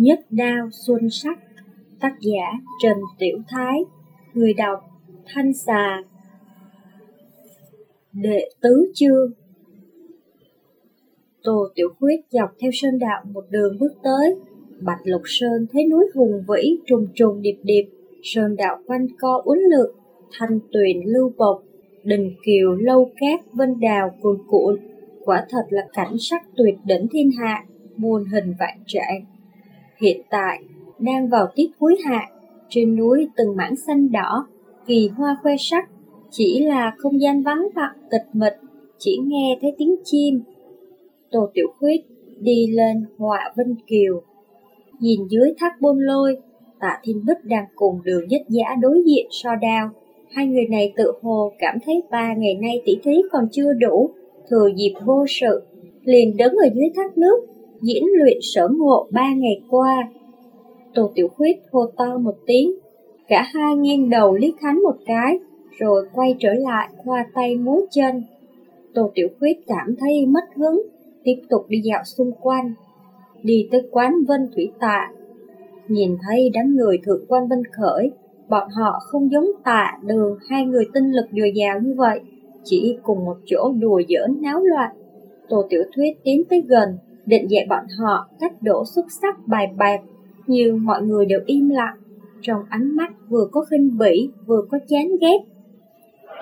Nhất đao xuân sắc, Tác giả Trần Tiểu Thái, Người đọc Thanh Xà. Đệ tứ chương. Tô Tiểu Khuyết dọc theo sơn đạo một đường bước tới. Bạch Lục Sơn thấy núi hùng vĩ trùng trùng điệp điệp, Sơn đạo quanh co uốn lượn, Thanh tuyền lưu bộc, Đình kiều lâu cát vân đào cuồn cuộn. Quả thật là cảnh sắc tuyệt đỉnh thiên hạ, Muôn hình vạn trạng. Hiện tại, đang vào tiết cuối hạ, trên núi từng mảng xanh đỏ, kỳ hoa khoe sắc, chỉ là không gian vắng lặng tịch mịch, chỉ nghe thấy tiếng chim. Tô Tiểu Khuyết đi lên họa Vinh Kiều, nhìn dưới thác bôn lôi, tạ thiên bích đang cùng đường nhất giả đối diện so đao. Hai người này tự hồ cảm thấy ba ngày nay tỷ thí còn chưa đủ, thừa dịp vô sự, liền đứng ở dưới thác nước, diễn luyện sở ngộ ba ngày qua. Tô Tiểu Khuyết hô to một tiếng, cả hai nghiêng đầu liếc hắn một cái, rồi quay trở lại khoa tay múa chân. Tô Tiểu Khuyết cảm thấy mất hứng, tiếp tục đi dạo xung quanh, đi tới quán Vân Thủy Tạ. Nhìn thấy đám người thượng quan Vân Khởi, bọn họ không giống tạ đường hai người tinh lực dồi dào như vậy, chỉ cùng một chỗ đùa giỡn náo loạn. Tô Tiểu Thuyết tiến tới gần, định dạy bọn họ cách đổ xuất sắc bài bạc, nhưng mọi người đều im lặng, trong ánh mắt vừa có khinh bỉ, vừa có chán ghét.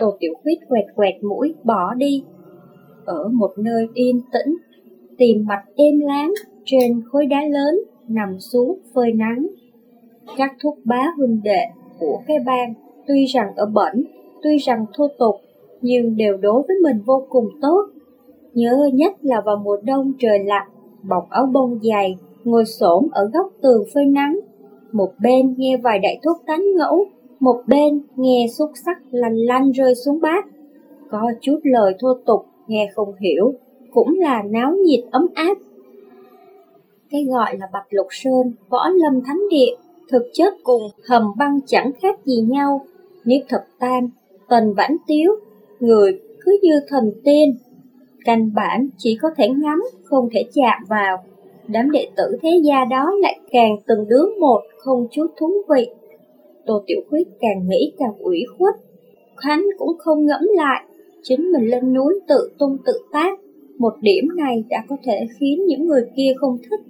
Tô Tiểu Khuyết quẹt quẹt mũi bỏ đi, ở một nơi yên tĩnh, tìm mặt êm láng trên khối đá lớn nằm xuống phơi nắng. Các thúc bá huynh đệ của cái bang tuy rằng ở bẩn, tuy rằng thô tục, nhưng đều đối với mình vô cùng tốt. Nhớ nhất là vào mùa đông trời lạnh, bọc áo bông dài ngồi xổm ở góc tường phơi nắng. Một bên nghe vài đại thúc tán ngẫu, một bên nghe xúc sắc lành lanh rơi xuống bát. Có chút lời thô tục, nghe không hiểu, cũng là náo nhiệt ấm áp. Cái gọi là Bạch Lục Sơn, Võ Lâm Thánh Địa, thực chất cùng hầm băng chẳng khác gì nhau. Niếp Thập Tam, Tần Vãn Tiếu, người cứ như thần tiên, Căn bản chỉ có thể ngắm, không thể chạm vào. Đám đệ tử thế gia đó lại càng từng đứa một không chút thú vị. Tô Tiểu Khuyết càng nghĩ càng ủy khuất. Khánh cũng không ngẫm lại, chính mình lên núi tự tung tự tác. Một điểm này đã có thể khiến những người kia không thích.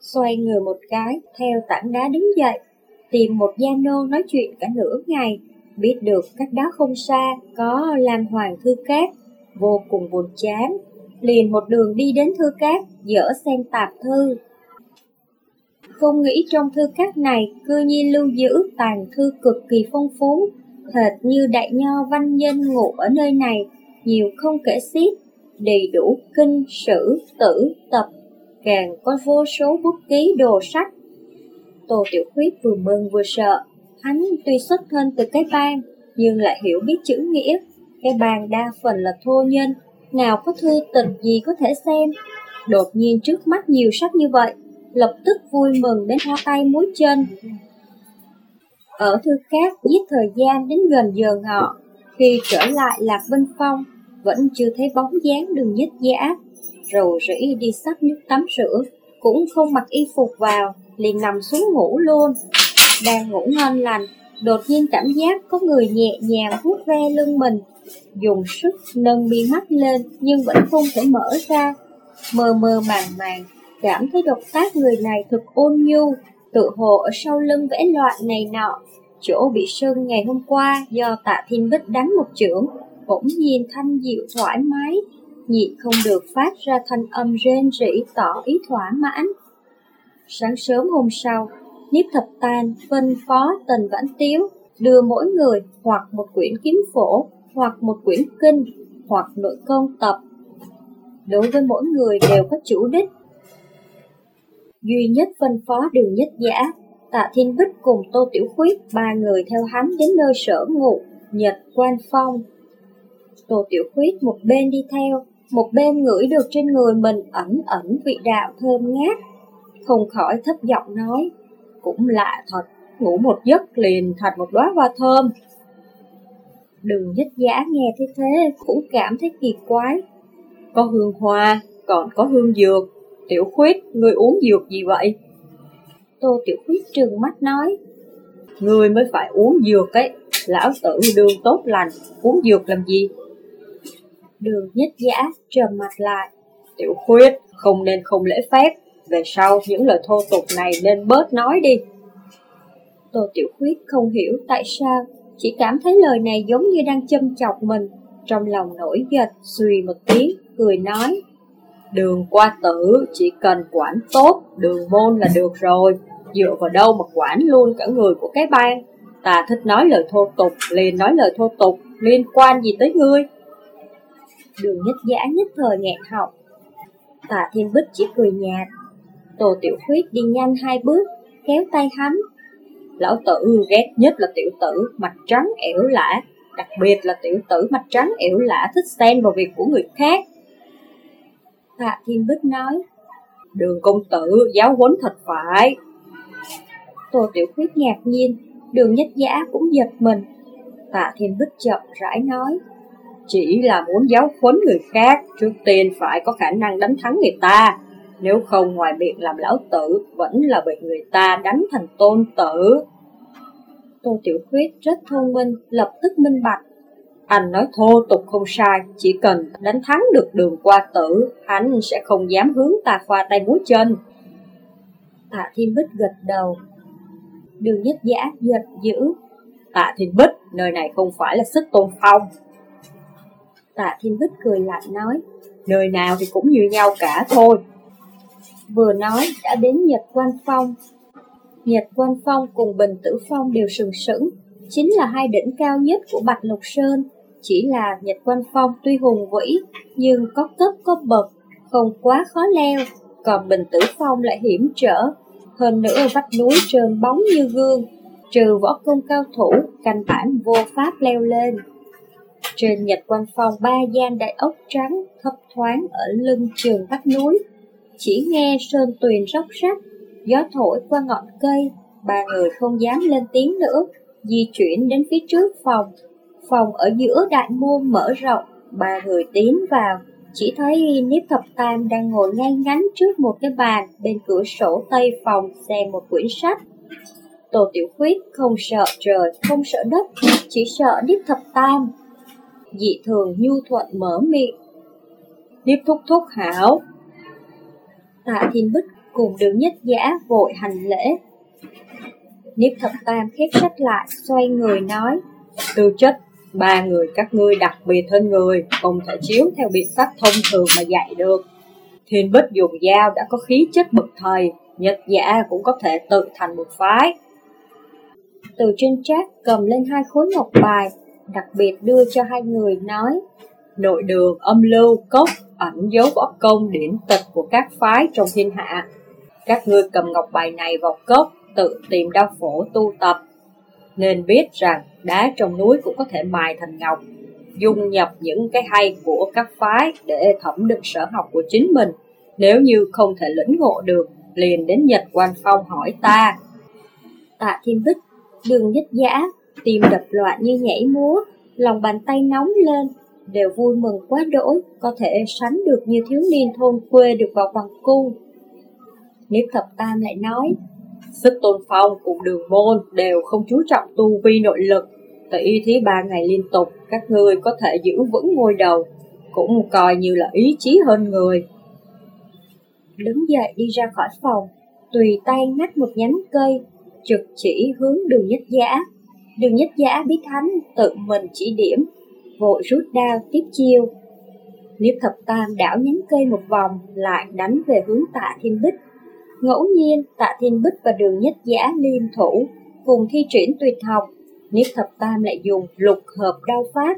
Xoay người một cái, theo tảng đá đứng dậy, tìm một gia nô nói chuyện cả nửa ngày, biết được cách đó không xa có Lam Hoàng Thư Cát vô cùng buồn chán, liền một đường đi đến thư cát, dở xem tạp thư. Không nghĩ trong thư cát này, cư nhiên lưu giữ tàn thư cực kỳ phong phú, hệt như đại nho văn nhân ngủ ở nơi này, nhiều không kể xiết, đầy đủ kinh, sử, tử, tập, càng có vô số bút ký đồ sách. Tô Tiểu Khuyết vừa mừng vừa sợ, hắn tuy xuất thân từ cái bang, nhưng lại hiểu biết chữ nghĩa, cái bàn đa phần là thô nhân, nào có thư tịch gì có thể xem. Đột nhiên trước mắt nhiều sách như vậy, lập tức vui mừng đến hoa tay múi chân. Ở thư cát giết thời gian đến gần giờ ngọ, khi trở lại Lạc Vinh Phong, vẫn chưa thấy bóng dáng đường nhất giả. Rồi rỉ đi sắp nước tắm rửa, cũng không mặc y phục vào, liền nằm xuống ngủ luôn. Đang ngủ ngon lành, đột nhiên cảm giác có người nhẹ nhàng vuốt ve lưng mình, dùng sức nâng mi mắt lên nhưng vẫn không thể mở ra. Mơ mơ màng màng, cảm thấy động tác người này thực ôn nhu, tự hồ ở sau lưng vẽ loạn này nọ. Chỗ bị sơn ngày hôm qua do tạ thiên bích đánh một chưởng, bỗng nhiên thanh dịu thoải mái, nhịn không được phát ra thanh âm rên rỉ tỏ ý thỏa mãn. Sáng sớm hôm sau, nhiếp Thập Tan phân phó Tần Vãn Tiếu đưa mỗi người hoặc một quyển kiếm phổ hoặc một quyển kinh, hoặc nội công tập. Đối với mỗi người đều có chủ đích. Duy nhất phân phó đường nhất giả, tạ thiên bích cùng tô tiểu khuyết ba người theo hắn đến nơi sở ngụ, nhật quan phong. Tô tiểu khuyết một bên đi theo, một bên ngửi được trên người mình ẩn ẩn vị đạo thơm ngát, không khỏi thấp giọng nói, cũng lạ thật, ngủ một giấc liền thành một đóa hoa thơm. Đường nhất giả nghe thế thế cũng cảm thấy kỳ quái. Có hương hoa, còn có hương dược. Tiểu khuyết, người uống dược gì vậy? Tô Tiểu Khuyết trừng mắt nói. Ngươi mới phải uống dược ấy, lão tử đường tốt lành, uống dược làm gì? Đường nhất giả trầm mặt lại. Tiểu Khuyết, không nên không lễ phép, về sau những lời thô tục này nên bớt nói đi. Tô Tiểu Khuyết không hiểu tại sao, chỉ cảm thấy lời này giống như đang châm chọc mình. Trong lòng nổi giật, suy một tiếng, cười nói. Đường qua tử chỉ cần quản tốt đường môn là được rồi, dựa vào đâu mà quản luôn cả người của cái bang. Ta thích nói lời thô tục, liền nói lời thô tục, liên quan gì tới ngươi? Đường nhất giả nhất thời nghẹn học. Tạ Thiên Bích chỉ cười nhạt. Tô Tiểu Khuyết đi nhanh hai bước, kéo tay hắn. Lão tử ghét nhất là tiểu tử, mặt trắng ẻo lả, đặc biệt là tiểu tử mặt trắng ẻo lả thích xen vào việc của người khác. Tạ Thiên Bích nói, Đường công tử giáo huấn thật phải. Tô Tiểu Khuyết ngạc nhiên, đường nhất giả cũng giật mình. Tạ Thiên Bích chậm rãi nói, Chỉ là muốn giáo huấn người khác, trước tiên phải có khả năng đánh thắng người ta. Nếu không ngoài miệng làm lão tử, vẫn là bị người ta đánh thành tôn tử. Tô Tiểu Khuyết rất thông minh, lập tức minh bạch. Anh nói thô tục không sai, chỉ cần đánh thắng được đường qua tử, hắn sẽ không dám hướng ta khoa tay múa chân. Tạ Thiên Bích gật đầu. Đường nhất giả giật dữ. Tạ Thiên Bích, nơi này không phải là sức tôn phong. Tạ Thiên Bích cười lạnh nói. Nơi nào thì cũng như nhau cả thôi. Vừa nói đã đến Nhật Quan Phong. Nhật Quan Phong cùng Bình Tử Phong đều sừng sững, chính là hai đỉnh cao nhất của Bạch Lục Sơn. Chỉ là Nhật Quan Phong tuy hùng vĩ, nhưng có cấp có bậc, không quá khó leo, còn Bình Tử Phong lại hiểm trở. Hơn nữa vách núi trơn bóng như gương, trừ võ công cao thủ, canh bản vô pháp leo lên. Trên Nhật Quan Phong ba gian đại ốc trắng thấp thoáng ở lưng trường vách núi, chỉ nghe sơn tuyền róc rách, gió thổi qua ngọn cây, ba người không dám lên tiếng nữa, di chuyển đến phía trước phòng. Phòng ở giữa đại môn mở rộng, ba người tiến vào, chỉ thấy Niếp Thập Tam đang ngồi ngay ngắn trước một cái bàn bên cửa sổ tây phòng xem một quyển sách. Tô Tiểu Khuyết không sợ trời, không sợ đất, chỉ sợ Niếp Thập Tam. Dị thường nhu thuận mở miệng. Niếp thúc thúc hảo. Tạ Thiên Bích cùng đường nhất giả vội hành lễ. Niếp Thập Tam khép sách lại, xoay người nói. Tư chất, ba người các ngươi đặc biệt hơn người, không thể chiếu theo biện pháp thông thường mà dạy được. Thiên Bích dùng dao đã có khí chất bậc thầy, Nhật giả cũng có thể tự thành một phái. Từ trên trác cầm lên hai khối ngọc bài, đặc biệt đưa cho hai người nói. Nội đường, âm lưu, cốc, ẩn dấu võ công điển tịch của các phái trong thiên hạ. Các ngươi cầm ngọc bài này vào cốc, tự tìm đao phổ tu tập. Nên biết rằng đá trong núi cũng có thể mài thành ngọc, dung nhập những cái hay của các phái để thẩm định sở học của chính mình. Nếu như không thể lĩnh ngộ được, liền đến Nhật Quan Phong hỏi ta. Tạ Thiên Bích, đường nhất giả, tim đập loạn như nhảy múa, lòng bàn tay nóng lên, đều vui mừng quá đỗi, có thể sánh được như thiếu niên thôn quê được vào hoàng cung. Niếp thập tam lại nói, Sức tôn phong cùng đường môn đều không chú trọng tu vi nội lực, tỷ thí ba ngày liên tục, các ngươi có thể giữ vững ngôi đầu, cũng coi như là ý chí hơn người. Đứng dậy đi ra khỏi phòng, tùy tay ngắt một nhánh cây, trực chỉ hướng đường nhất giả. Đường nhất giả biết thánh tự mình chỉ điểm, vội rút đao tiếp chiêu. Liếp thập tam đảo nhánh cây một vòng, lại đánh về hướng tạ thiên bích. Ngẫu nhiên, tạ thiên bích và đường nhất giả liên thủ, cùng thi triển tuyệt học. Niếp thập tam lại dùng lục hợp đao pháp,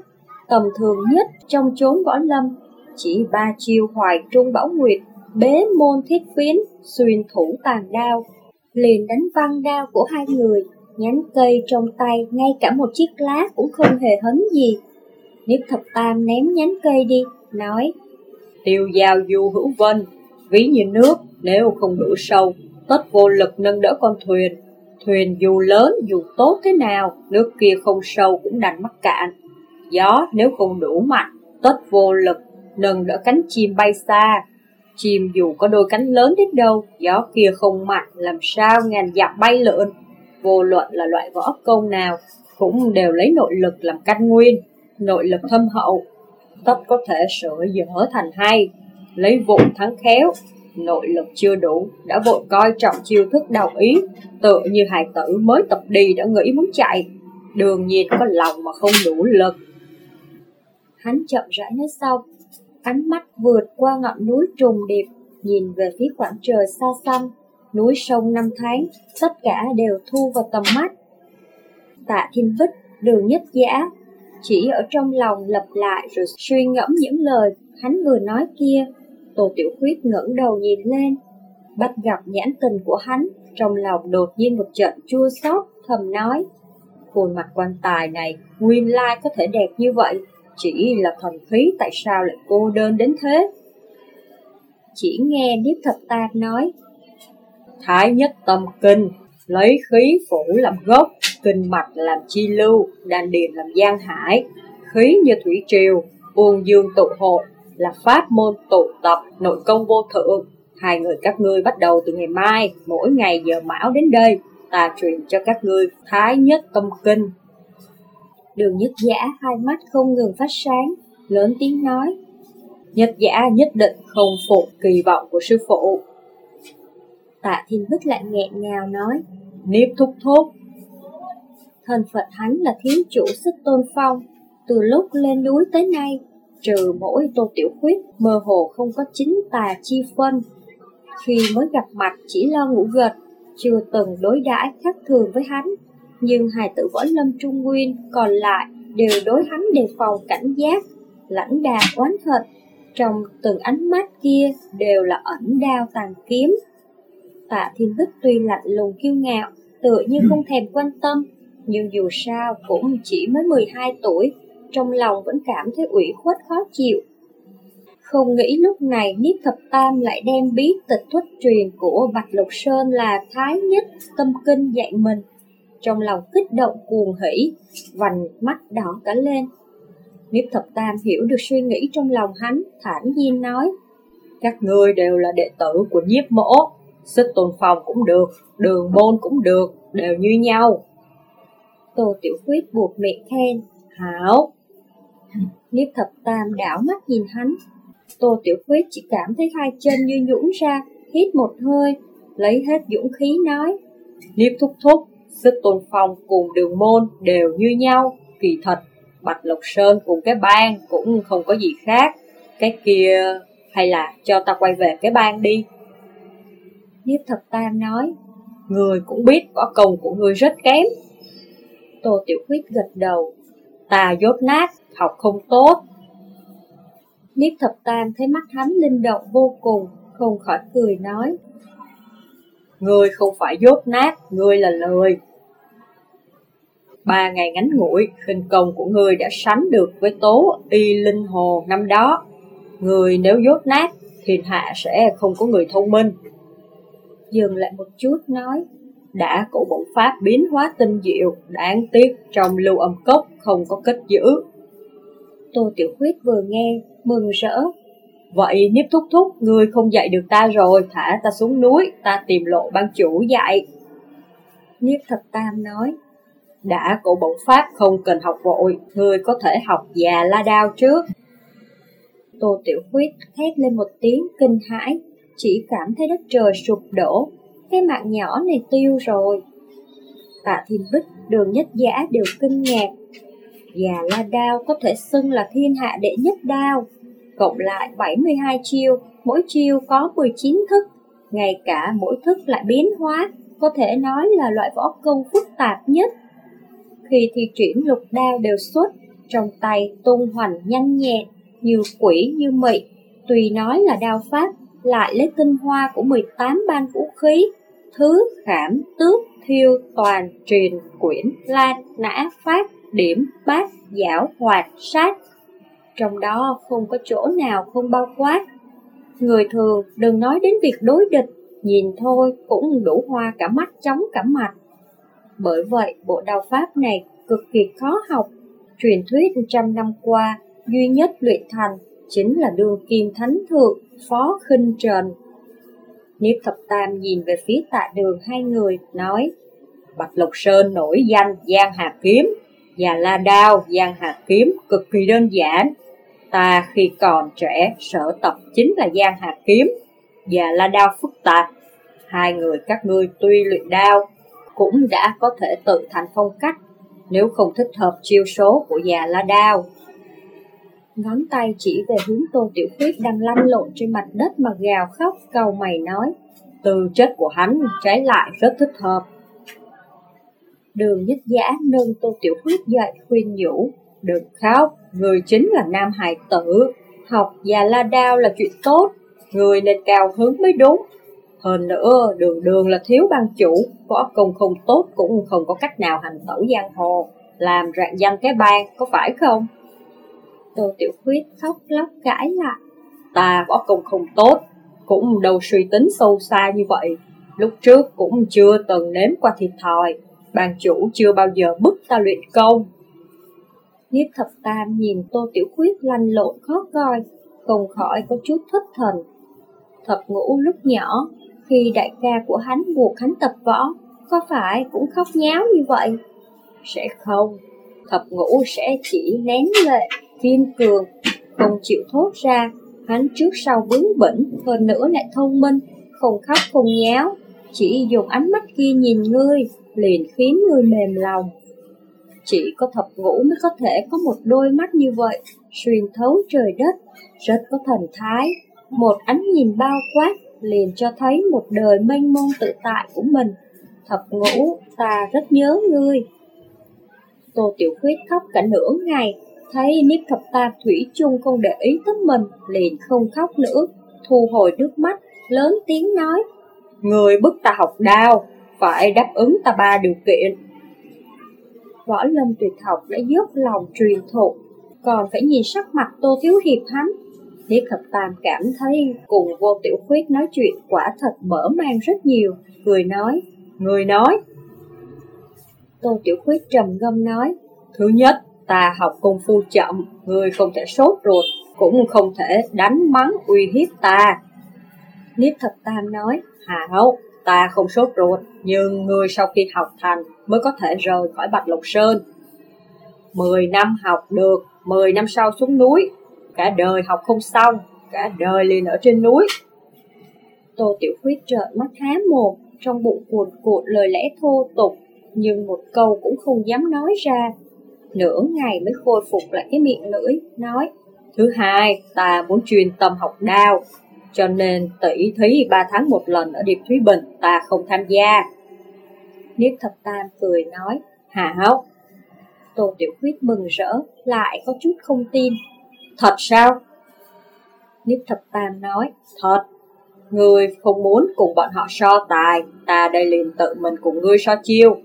tầm thường nhất trong chốn võ lâm, chỉ ba chiêu hoài trung bảo nguyệt, bế môn thiết phiến, xuyên thủ tàn đao, liền đánh văng đao của hai người, nhánh cây trong tay, ngay cả một chiếc lá cũng không hề hấn gì. Niếp thập tam ném nhánh cây đi, nói, Tiêu giao du hữu vân, ví như nước, nếu không đủ sâu, tất vô lực nâng đỡ con thuyền. Thuyền dù lớn dù tốt thế nào, nước kia không sâu cũng đành mắc cạn. Gió nếu không đủ mạnh, tất vô lực nâng đỡ cánh chim bay xa. Chim dù có đôi cánh lớn đến đâu, gió kia không mạnh, làm sao ngàn dặm bay lượn. Vô luận là loại võ công nào, cũng đều lấy nội lực làm căn nguyên, nội lực thâm hậu. Tất có thể sửa dở thành hay, lấy vụng thắng khéo, nội lực chưa đủ, đã vội coi trọng chiêu thức đầu ý, tựa như hài tử mới tập đi đã nghĩ muốn chạy, đương nhiên có lòng mà không đủ lực. Hắn chậm rãi nói xong, ánh mắt vượt qua ngọn núi trùng điệp, nhìn về phía khoảng trời xa xăm, núi sông năm tháng, tất cả đều thu vào tầm mắt. Tạ Thiên Vích, đường nhất giả, chỉ ở trong lòng lặp lại rồi suy ngẫm những lời hắn vừa nói kia. Tô Tiểu Khuyết ngẩng đầu nhìn lên, bắt gặp nhãn tình của hắn, trong lòng đột nhiên một trận chua xót, thầm nói. Khuôn mặt quan tài này, nguyên lai có thể đẹp như vậy, chỉ là thần khí tại sao lại cô đơn đến thế? Chỉ nghe Niếp Thập Tam nói, Thái nhất tâm kinh, lấy khí phủ làm gốc, kinh mạch làm chi lưu, đan điền làm giang hải, khí như thủy triều, uông dương tụ hội, là pháp môn tụ tập nội công vô thượng. Hai người các ngươi bắt đầu từ ngày mai, mỗi ngày giờ mão đến đây, ta truyền cho các ngươi thái nhất tâm kinh. Đường nhất giả hai mắt không ngừng phát sáng, lớn tiếng nói. Nhất giả nhất định không phụ kỳ vọng của sư phụ. Tạ Thiên Bích lại nghẹn ngào nói. Niếp thúc thúc. Thân Phật hắn là thiếu chủ sức tôn phong, từ lúc lên núi tới nay, trừ mỗi tô tiểu khuyết mơ hồ không có chính tà chi phân. Khi mới gặp mặt chỉ lo ngủ gật, chưa từng đối đãi khác thường với hắn, nhưng hài tử võ lâm trung nguyên còn lại đều đối hắn đề phòng cảnh giác, lãnh đà oán hận. Trong từng ánh mắt kia đều là ẩn đao tàn kiếm. Tạ Thiên Bích tuy lạnh lùng kiêu ngạo, tựa như không thèm quan tâm, nhưng dù sao cũng chỉ mới 12 tuổi, trong lòng vẫn cảm thấy ủy khuất khó chịu. Không nghĩ lúc này Niếp Thập Tam lại đem bí tịch thuất truyền của Bạch Lục Sơn là Thái Nhất Tâm Kinh dạy mình. Trong lòng kích động cuồng hỉ, vành mắt đỏ cả lên. Niếp Thập Tam hiểu được suy nghĩ trong lòng hắn, thản nhiên nói. Các ngươi đều là đệ tử của nhiếp mỗ, sức tồn phòng cũng được, đường môn cũng được, đều như nhau. Tô Tiểu Khuyết buộc miệng khen, hảo. Niếp Thập Tam đảo mắt nhìn hắn, Tô Tiểu Khuyết chỉ cảm thấy hai chân như nhũn ra, hít một hơi, lấy hết dũng khí nói. Niếp thúc thúc, sức tôn phong cùng đường môn đều như nhau, kỳ thật, Bạch Lộc Sơn cùng cái bang cũng không có gì khác. Cái kia, hay là cho ta quay về cái bang đi. Niếp Thập Tam nói, Người cũng biết có công của người rất kém. Tô Tiểu Khuyết gật đầu, ta dốt nát, học không tốt, Niếp thập tam thấy mắt hắn linh động vô cùng, không khỏi cười nói. Ngươi không phải dốt nát, ngươi là lời. Ba ngày ngắn ngủi, khinh công của ngươi đã sánh được với tố y linh hồ năm đó. Người nếu dốt nát, thiên hạ sẽ không có người thông minh. Dừng lại một chút nói, đã cổ bộ pháp biến hóa tinh diệu, đáng tiếc trong lưu âm cốc không có kết giữ. Tô Tiểu Khuyết vừa nghe, mừng rỡ. Vậy Niếp Thúc Thúc, ngươi không dạy được ta rồi, thả ta xuống núi, ta tìm lộ ban chủ dạy. Niếp Thập Tam nói, đã cổ bộ pháp không cần học vội, ngươi có thể học già la đao trước. Tô Tiểu Khuyết thét lên một tiếng kinh hãi, chỉ cảm thấy đất trời sụp đổ, cái mạng nhỏ này tiêu rồi. Tạ Thiên Bích, đường nhất giả đều kinh ngạc, Già La Đao có thể xưng là thiên hạ đệ nhất đao, cộng lại 72 chiêu, mỗi chiêu có 19 thức, ngay cả mỗi thức lại biến hóa, có thể nói là loại võ công phức tạp nhất. Khi thi triển lục đao đều xuất, trong tay tung hoành nhanh nhẹn, như quỷ như mị, tùy nói là đao pháp, lại lấy tinh hoa của 18 ban vũ khí, thứ khảm, tước, thiêu, toàn, truyền, quyển, lan, nã, phát, điểm, bát, giảo, hoạt, sát. Trong đó không có chỗ nào không bao quát. Người thường đừng nói đến việc đối địch, nhìn thôi cũng đủ hoa cả mắt chóng cả mặt. Bởi vậy, bộ đao pháp này cực kỳ khó học. Truyền thuyết trăm năm qua, duy nhất luyện thành chính là đương kim thánh thượng Phó khinh Trần. Niếp thập tam nhìn về phía tạ đường hai người, nói Bạch Lộc Sơn nổi danh Giang Hà Kiếm, và La Đao Giang Hà Kiếm cực kỳ đơn giản. Ta khi còn trẻ sở tập chính là Giang Hà Kiếm và La Đao phức tạp. Hai người các ngươi tuy luyện đao cũng đã có thể tự thành phong cách nếu không thích hợp chiêu số của già La Đao. Ngón tay chỉ về hướng Tô Tiểu Khuyết đang lăn lộn trên mặt đất mà gào khóc cầu mày nói Từ chất của hắn trái lại rất thích hợp Đường nhất giả nâng Tô Tiểu Khuyết dậy khuyên nhủ Đừng khóc, người chính là nam hài tử Học và la đao là chuyện tốt Người nên cao hứng mới đúng Hơn nữa, đường đường là thiếu ban chủ Võ công không tốt cũng không có cách nào hành tẩu giang hồ Làm rạng danh cái bang, có phải không? Tô Tiểu Khuyết khóc lóc cãi lại. Ta võ công không tốt, Cũng đâu suy tính sâu xa như vậy. Lúc trước cũng chưa từng nếm qua thiệt thòi. Bàn chủ chưa bao giờ bức ta luyện công. Nhiếp thập tam nhìn Tô Tiểu Khuyết lăn lộn khó coi, Không khỏi có chút thất thần. Thập ngũ lúc nhỏ, Khi đại ca của hắn buộc hắn tập võ, Có phải cũng khóc nháo như vậy? Sẽ không, Thập ngũ sẽ chỉ nén lệ kiên cường, không chịu thốt ra, hắn trước sau bướng bỉnh, hơn nữa lại thông minh, không khóc không nháo, chỉ dùng ánh mắt kia nhìn ngươi, liền khiến ngươi mềm lòng. Chỉ có thập ngũ mới có thể có một đôi mắt như vậy, xuyên thấu trời đất, rất có thần thái. Một ánh nhìn bao quát liền cho thấy một đời mênh mông tự tại của mình. Thập ngũ, ta rất nhớ ngươi. Tô Tiểu Khuyết khóc cả nửa ngày, Thấy Niếp Thập Tam Thủy chung không để ý tới mình, liền không khóc nữa, thu hồi nước mắt, lớn tiếng nói. Người bức ta học đao, phải đáp ứng ta ba điều kiện. Võ Lâm tuyệt học đã dốc lòng truyền thụ, còn phải nhìn sắc mặt Tô Thiếu Hiệp hắn. Niếp Thập Tam cảm thấy cùng vô tiểu khuyết nói chuyện quả thật mở mang rất nhiều, cười nói, người nói. Tô Tiểu Khuyết trầm ngâm nói, thứ nhất, Ta học công phu chậm, người không thể sốt ruột, cũng không thể đánh mắng uy hiếp ta. Niếp thập tam nói, hảo, ta không sốt ruột, nhưng người sau khi học thành mới có thể rời khỏi Bạch Lộc Sơn. Mười năm học được, mười năm sau xuống núi, cả đời học không xong, cả đời liền ở trên núi. Tô Tiểu Khuyết trợn mắt há mồm, trong bụng cuồn cuộn lời lẽ thô tục, nhưng một câu cũng không dám nói ra, nửa ngày mới khôi phục lại cái miệng lưỡi, nói Thứ hai, ta muốn chuyên tâm học đao, cho nên tỷ thí ba tháng một lần ở Điệp Thúy Bình ta không tham gia. Niếp thập tam cười nói, hảo. Tô Tiểu Khuyết mừng rỡ, lại có chút không tin. Thật sao? Niếp thập tam nói, thật. Ngươi không muốn cùng bọn họ so tài, ta đây liền tự mình cùng ngươi so chiêu.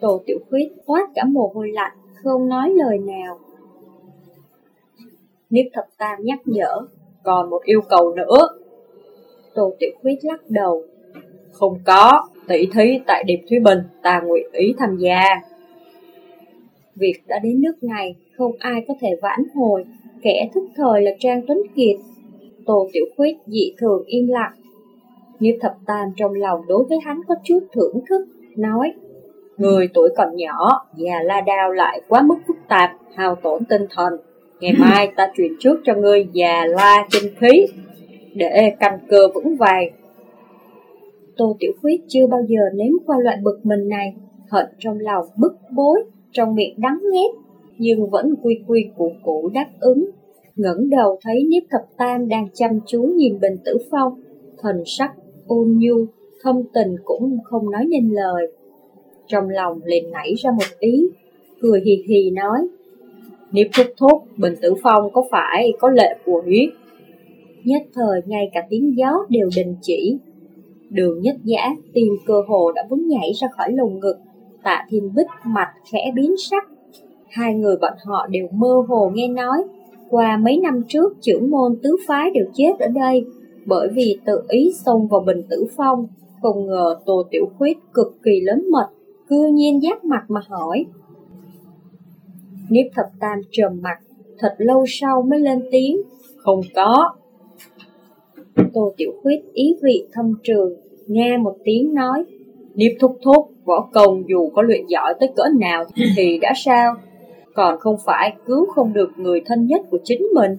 Tô Tiểu Khuyết toát cả mồ hôi lạnh, không nói lời nào. Niếp thập tam nhắc nhở, còn một yêu cầu nữa. Tô Tiểu Khuyết lắc đầu. Không có, tỷ thí tại Điệp Thúy Bình, ta nguyện ý tham gia. Việc đã đến nước này, không ai có thể vãn hồi, kẻ thức thời là Trang Tuấn Kiệt. Tô Tiểu Khuyết dị thường im lặng. Niếp thập tam trong lòng đối với hắn có chút thưởng thức, nói Người tuổi còn nhỏ và la đao lại quá mức phức tạp, hao tổn tinh thần. Ngày mai ta truyền trước cho ngươi già la chân khí để căn cơ vững vàng. Tô Tiểu Khuyết chưa bao giờ nếm qua loại bực mình này, hận trong lòng bức bối, trong miệng đắng nghét, nhưng vẫn quy quy củ củ đáp ứng. ngẩng đầu thấy Niếp Thập Tam đang chăm chú nhìn Bình Tử Phong, thần sắc ôn nhu, thâm tình cũng không nói nên lời. Trong lòng liền nảy ra một ý, cười hì hì nói, Nếu thúc thúc, Bình Tử Phong có phải có lệ quỷ? Nhất thời ngay cả tiếng gió đều đình chỉ. Đường nhất giả tìm cơ hồ đã muốn nhảy ra khỏi lồng ngực, tạ thiên bích mặt khẽ biến sắc. Hai người bọn họ đều mơ hồ nghe nói, qua mấy năm trước trưởng môn tứ phái đều chết ở đây, bởi vì tự ý xông vào Bình Tử Phong, không ngờ Tô Tiểu Khuyết cực kỳ lớn mật, cư nhiên giác mặt mà hỏi. Niếp thập tam trầm mặt, thật lâu sau mới lên tiếng, Không có. Tô Tiểu Khuyết ý vị thâm trường, nghe một tiếng nói. Niếp thúc thúc, võ công dù có luyện giỏi tới cỡ nào thì đã sao? Còn không phải cứu không được người thân nhất của chính mình.